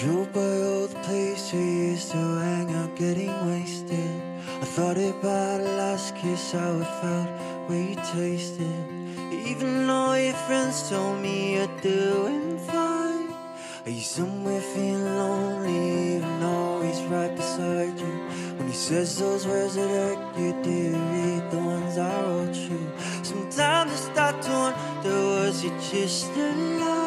Drove by all the places we used to hang out getting wasted I thought about the last kiss, how it felt, where you tasted Even all your friends told me you're doing fine Are you somewhere feeling lonely, even though he's right beside you When he says those words that hurt you, do you read the ones I wrote you? Sometimes I start to wonder, was it just a lie?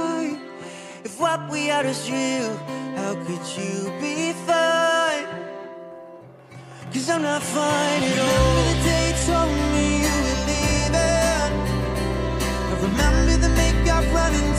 What we had was real, how could you be fine? Cause I'm not fine at all. Remember the day you told me you were leaving I remember the makeup running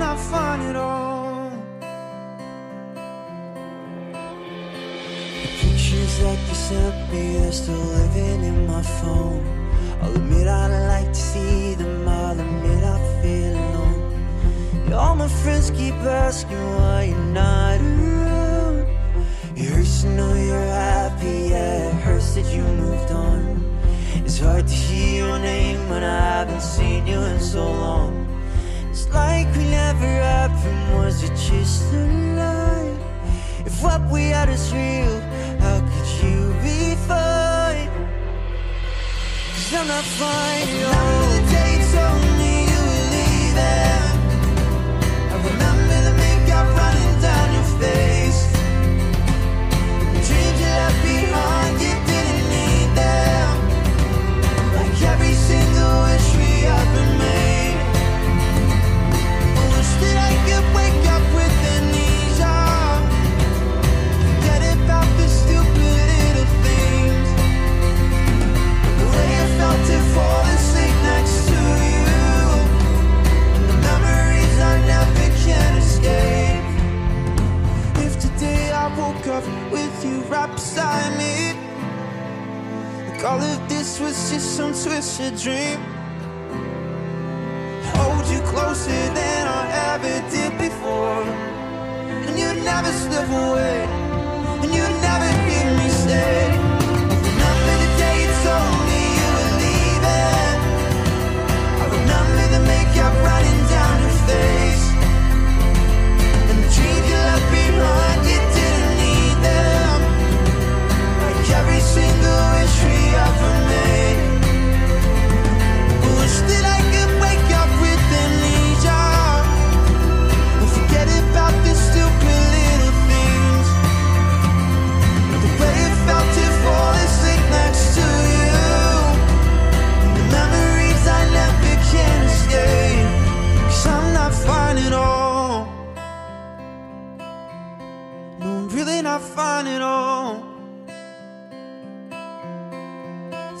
not fine at all. The pictures that you sent me are still living in my phone. I'll admit I'd like to see them, I'll admit I feel alone. All my friends keep asking why you're not around. It hurts to know you're happy, yeah, it hurts that you moved on. It's hard to hear your name when I haven't seen you in so long. It's like we never happened, was it just a lie? If what we had is real, how could you be fine? Cause I'm not fine Like all of this was just some twisted dream. Hold you closer than I ever did before. And you'd never slip away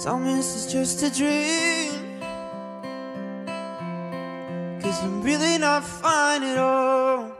Tell me this is just a dream. Cause I'm really not fine at all